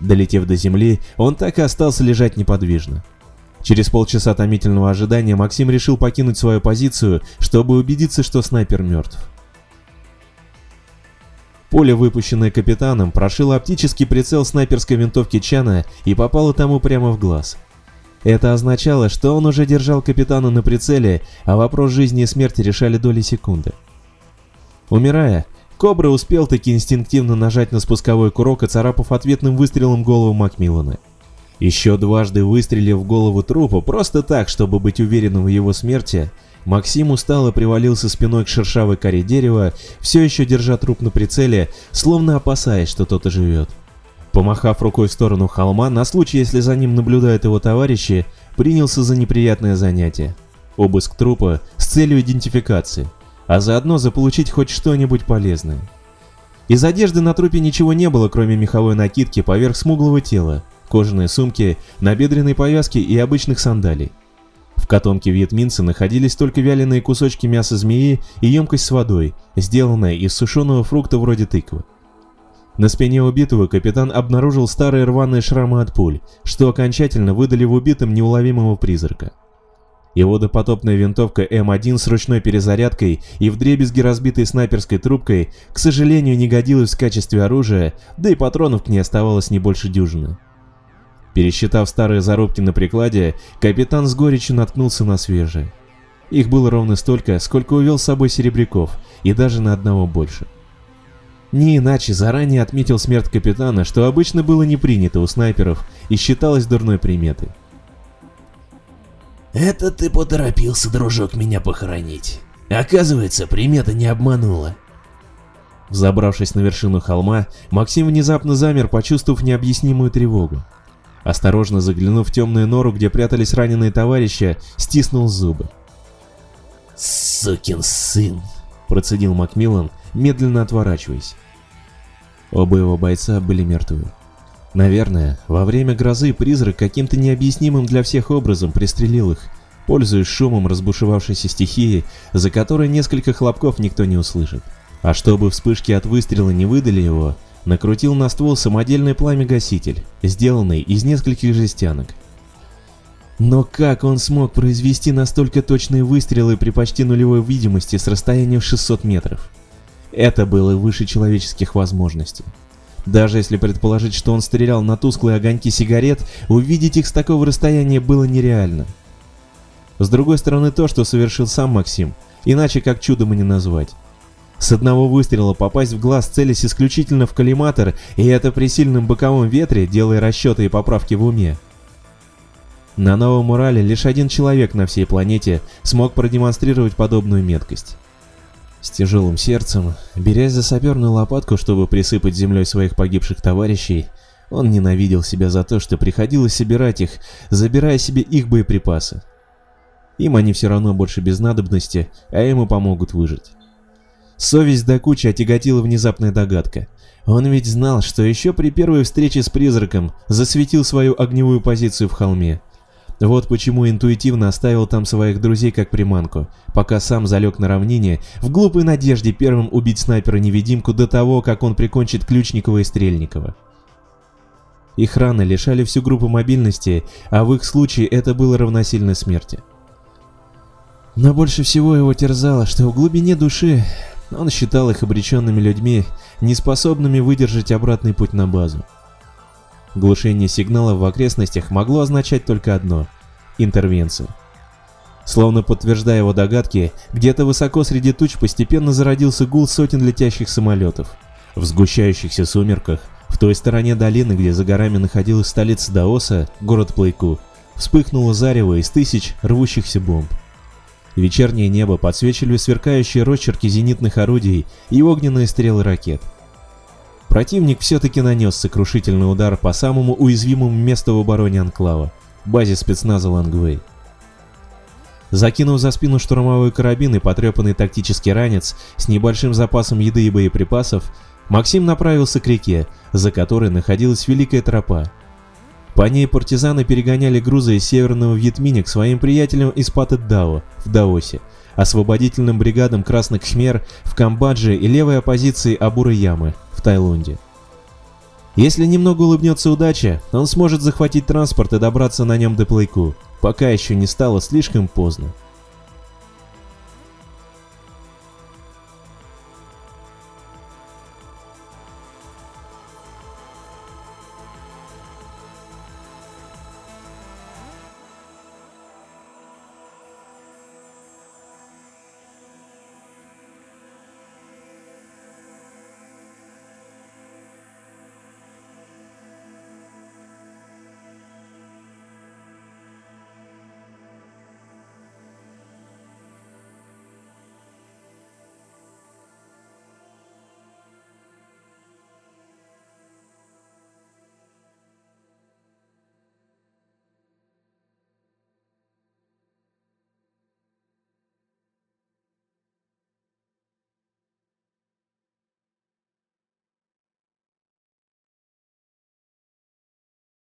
Долетев до земли, он так и остался лежать неподвижно. Через полчаса томительного ожидания Максим решил покинуть свою позицию, чтобы убедиться, что снайпер мертв. Поле, выпущенное капитаном, прошило оптический прицел снайперской винтовки Чана и попало тому прямо в глаз. Это означало, что он уже держал капитана на прицеле, а вопрос жизни и смерти решали доли секунды. Умирая, Кобра успел таки инстинктивно нажать на спусковой курок, оцарапав ответным выстрелом голову Макмиллана. Еще дважды выстрелив в голову трупа, просто так, чтобы быть уверенным в его смерти, Максим устало привалился спиной к шершавой коре дерева, все еще держа труп на прицеле, словно опасаясь, что тот оживет. Помахав рукой в сторону холма, на случай, если за ним наблюдают его товарищи, принялся за неприятное занятие. Обыск трупа с целью идентификации, а заодно заполучить хоть что-нибудь полезное. Из одежды на трупе ничего не было, кроме меховой накидки поверх смуглого тела, кожаные сумки, набедренной повязки и обычных сандалий. В котомке вьетминца находились только вяленые кусочки мяса змеи и емкость с водой, сделанная из сушеного фрукта вроде тыквы. На спине убитого капитан обнаружил старые рваные шрамы от пуль, что окончательно выдали в убитом неуловимого призрака. Его допотопная винтовка М1 с ручной перезарядкой и вдребезги разбитой снайперской трубкой, к сожалению, не годилась в качестве оружия, да и патронов к ней оставалось не больше дюжины. Пересчитав старые зарубки на прикладе, капитан с горечью наткнулся на свежие. Их было ровно столько, сколько увел с собой Серебряков, и даже на одного больше. Не иначе заранее отметил смерть капитана, что обычно было не принято у снайперов и считалось дурной приметой. «Это ты поторопился, дружок, меня похоронить. Оказывается, примета не обманула». Взобравшись на вершину холма, Максим внезапно замер, почувствовав необъяснимую тревогу. Осторожно заглянув в темную нору, где прятались раненые товарищи, стиснул зубы. «Сукин сын!» – процедил Макмиллан, медленно отворачиваясь. Оба его бойца были мертвы. Наверное, во время грозы призрак каким-то необъяснимым для всех образом пристрелил их, пользуясь шумом разбушевавшейся стихии, за которой несколько хлопков никто не услышит. А чтобы вспышки от выстрела не выдали его, накрутил на ствол самодельный пламя-гаситель, сделанный из нескольких жестянок. Но как он смог произвести настолько точные выстрелы при почти нулевой видимости с расстояния в 600 метров? Это было выше человеческих возможностей. Даже если предположить, что он стрелял на тусклые огоньки сигарет, увидеть их с такого расстояния было нереально. С другой стороны то, что совершил сам Максим, иначе как чудом и не назвать. С одного выстрела попасть в глаз целясь исключительно в коллиматор, и это при сильном боковом ветре, делая расчеты и поправки в уме. На Новом Урале лишь один человек на всей планете смог продемонстрировать подобную меткость. С тяжелым сердцем, берясь за саперную лопатку, чтобы присыпать землей своих погибших товарищей, он ненавидел себя за то, что приходилось собирать их, забирая себе их боеприпасы. Им они все равно больше без надобности, а ему помогут выжить. Совесть до кучи отяготила внезапная догадка. Он ведь знал, что еще при первой встрече с призраком засветил свою огневую позицию в холме. Вот почему интуитивно оставил там своих друзей как приманку, пока сам залег на равнине, в глупой надежде первым убить снайпера-невидимку до того, как он прикончит Ключникова и Стрельникова. Их раны лишали всю группу мобильности, а в их случае это было равносильно смерти. Но больше всего его терзало, что в глубине души он считал их обреченными людьми, неспособными выдержать обратный путь на базу. Глушение сигналов в окрестностях могло означать только одно – интервенцию. Словно подтверждая его догадки, где-то высоко среди туч постепенно зародился гул сотен летящих самолетов. В сгущающихся сумерках, в той стороне долины, где за горами находилась столица Даоса, город Плейку, вспыхнуло зарево из тысяч рвущихся бомб. Вечернее небо подсвечивали сверкающие росчерки зенитных орудий и огненные стрелы ракет. Противник все-таки нанес сокрушительный удар по самому уязвимому месту в обороне Анклава – базе спецназа Лангвей. Закинув за спину штурмовой карабин и потрепанный тактический ранец с небольшим запасом еды и боеприпасов, Максим направился к реке, за которой находилась Великая Тропа, по ней партизаны перегоняли грузы из Северного Вьетминя к своим приятелям из Патет-Дао в Даосе, освободительным бригадам Красных Хмер в Камбодже и левой оппозиции Абуры-Ямы в Таиланде. Если немного улыбнется удача, он сможет захватить транспорт и добраться на нем до Плейку, пока еще не стало слишком поздно.